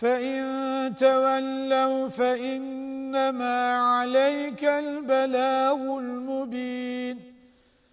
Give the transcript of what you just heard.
فإن تولوا فإنما عليك البلاغ المبين.